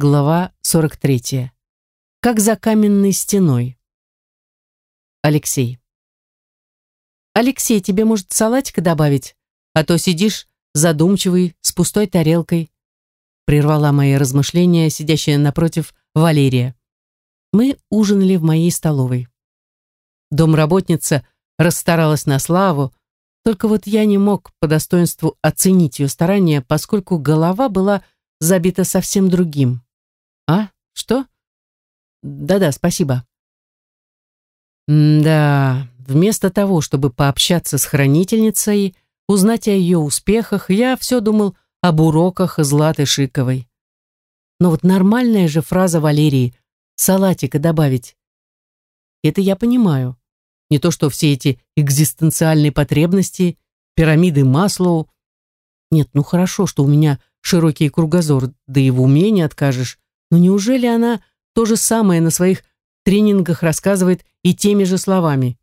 Глава 43. Как за каменной стеной. Алексей. Алексей, тебе, может, салатика добавить? А то сидишь задумчивый, с пустой тарелкой. Прервала мои размышления, сидящая напротив Валерия. Мы ужинали в моей столовой. Домработница расстаралась на славу, только вот я не мог по достоинству оценить ее старания, поскольку голова была забита совсем другим. А? Что? Да-да, спасибо. да, вместо того, чтобы пообщаться с хранительницей, узнать о ее успехах, я все думал об уроках Златы Шиковой. Но вот нормальная же фраза Валерии «салатика добавить». Это я понимаю. Не то, что все эти экзистенциальные потребности, пирамиды Маслоу. Нет, ну хорошо, что у меня широкий кругозор, да и в уме не откажешь. Но неужели она то же самое на своих тренингах рассказывает и теми же словами?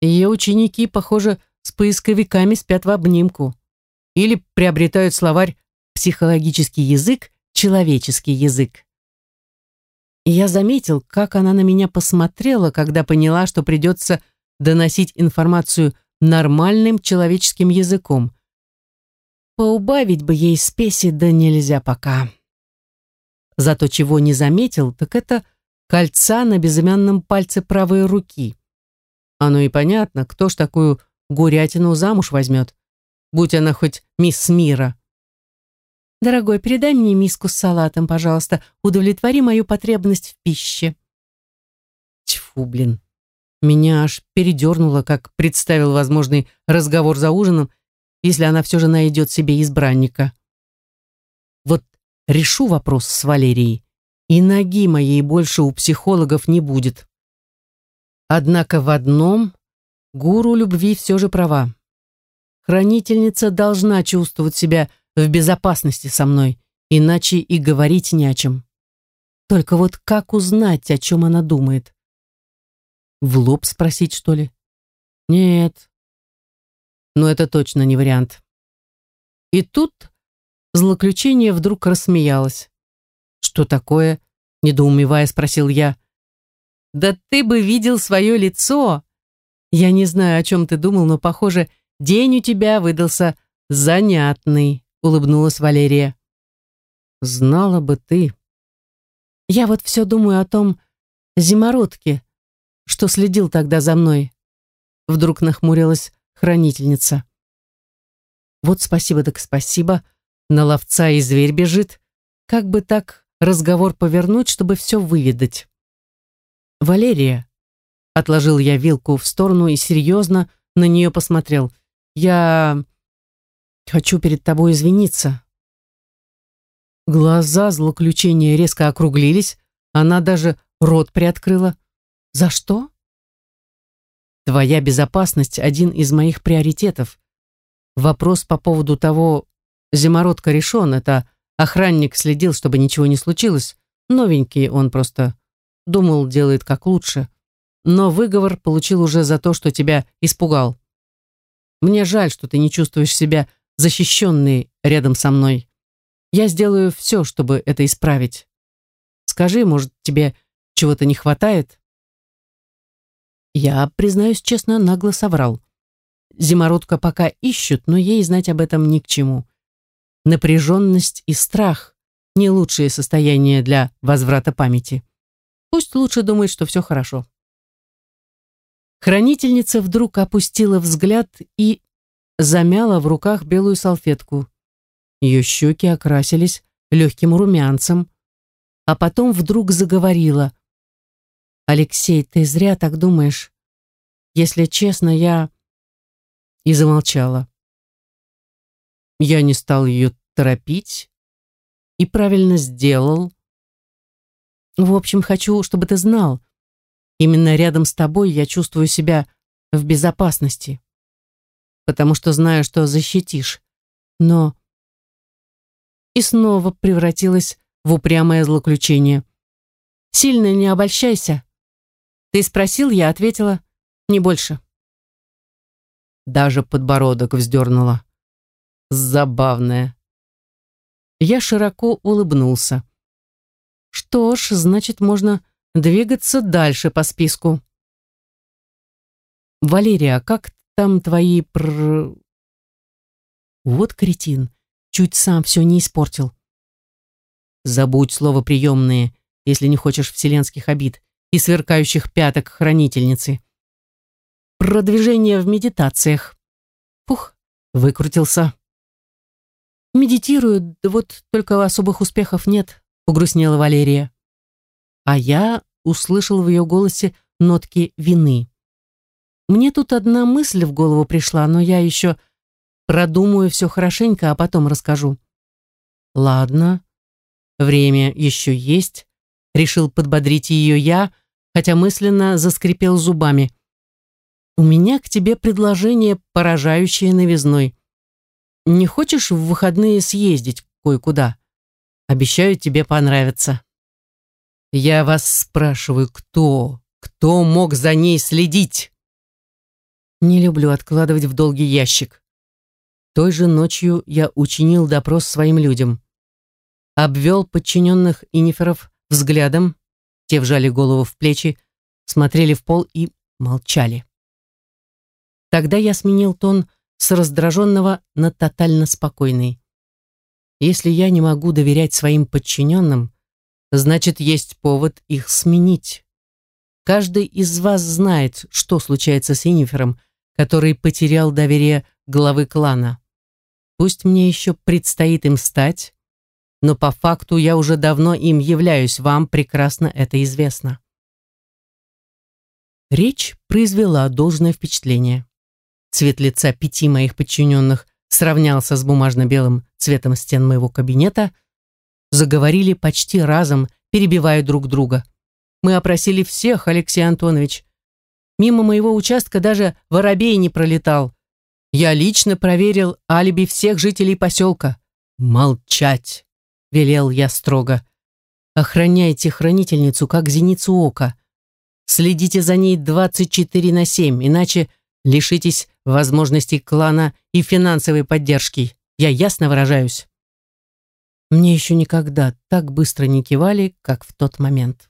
Ее ученики, похоже, с поисковиками спят в обнимку. Или приобретают словарь «психологический язык», «человеческий язык». И я заметил, как она на меня посмотрела, когда поняла, что придется доносить информацию нормальным человеческим языком. Поубавить бы ей спеси, да нельзя пока. Зато чего не заметил, так это кольца на безымянном пальце правой руки. Оно и понятно, кто ж такую гурятину замуж возьмет, будь она хоть мисс мира. «Дорогой, передай мне миску с салатом, пожалуйста, удовлетвори мою потребность в пище». Тьфу, блин. Меня аж передернуло, как представил возможный разговор за ужином, если она все же найдет себе избранника. Вот решу вопрос с Валерией, и ноги моей больше у психологов не будет. Однако в одном гуру любви все же права. Хранительница должна чувствовать себя в безопасности со мной, иначе и говорить не о чем. Только вот как узнать, о чем она думает? В лоб спросить, что ли? Нет. Но это точно не вариант. И тут Злоключение вдруг рассмеялось. «Что такое?» — недоумевая спросил я. «Да ты бы видел свое лицо!» «Я не знаю, о чем ты думал, но, похоже, день у тебя выдался занятный», — улыбнулась Валерия. «Знала бы ты». «Я вот все думаю о том зимородке, что следил тогда за мной», — вдруг нахмурилась хранительница. «Вот спасибо так спасибо», — на ловца и зверь бежит. Как бы так разговор повернуть, чтобы все выведать? «Валерия», — отложил я вилку в сторону и серьезно на нее посмотрел, «я хочу перед тобой извиниться». Глаза злоключения резко округлились, она даже рот приоткрыла. «За что?» «Твоя безопасность — один из моих приоритетов. Вопрос по поводу того, Зимородка решен, это охранник следил, чтобы ничего не случилось. Новенький он просто думал, делает как лучше. Но выговор получил уже за то, что тебя испугал. Мне жаль, что ты не чувствуешь себя защищенной рядом со мной. Я сделаю все, чтобы это исправить. Скажи, может, тебе чего-то не хватает? Я, признаюсь честно, нагло соврал. Зимородка пока ищут, но ей знать об этом ни к чему напряженность и страх – не лучшее состояние для возврата памяти. Пусть лучше думает, что все хорошо. Хранительница вдруг опустила взгляд и замяла в руках белую салфетку. Ее щеки окрасились легким румянцем, а потом вдруг заговорила. «Алексей, ты зря так думаешь. Если честно, я...» И замолчала. Я не стал ее торопить и правильно сделал. В общем, хочу, чтобы ты знал, именно рядом с тобой я чувствую себя в безопасности, потому что знаю, что защитишь. Но... И снова превратилась в упрямое злоключение. Сильно не обольщайся. Ты спросил, я ответила, не больше. Даже подбородок вздернула. Забавная. Я широко улыбнулся. Что ж, значит, можно двигаться дальше по списку. Валерия, как там твои пр... Вот кретин, чуть сам все не испортил. Забудь слово приемные, если не хочешь вселенских обид и сверкающих пяток хранительницы. Продвижение в медитациях. Пух, выкрутился. Медитирую, да вот только особых успехов нет, погрустнела Валерия. А я услышал в ее голосе нотки вины. Мне тут одна мысль в голову пришла, но я еще продумаю все хорошенько, а потом расскажу. Ладно, время еще есть, решил подбодрить ее я, хотя мысленно заскрипел зубами. У меня к тебе предложение, поражающее новизной. Не хочешь в выходные съездить кое-куда? Обещаю, тебе понравится. Я вас спрашиваю, кто? Кто мог за ней следить? Не люблю откладывать в долгий ящик. Той же ночью я учинил допрос своим людям. Обвел подчиненных иниферов взглядом, те вжали голову в плечи, смотрели в пол и молчали. Тогда я сменил тон с раздраженного на тотально спокойный. Если я не могу доверять своим подчиненным, значит, есть повод их сменить. Каждый из вас знает, что случается с Инифером, который потерял доверие главы клана. Пусть мне еще предстоит им стать, но по факту я уже давно им являюсь, вам прекрасно это известно. Речь произвела должное впечатление. Цвет лица пяти моих подчиненных сравнялся с бумажно-белым цветом стен моего кабинета, заговорили почти разом, перебивая друг друга. Мы опросили всех, Алексей Антонович. Мимо моего участка даже воробей не пролетал. Я лично проверил алиби всех жителей поселка. Молчать, велел я строго. Охраняйте хранительницу, как зеницу ока. Следите за ней 24 на 7, иначе лишитесь возможностей клана и финансовой поддержки. Я ясно выражаюсь. Мне еще никогда так быстро не кивали, как в тот момент.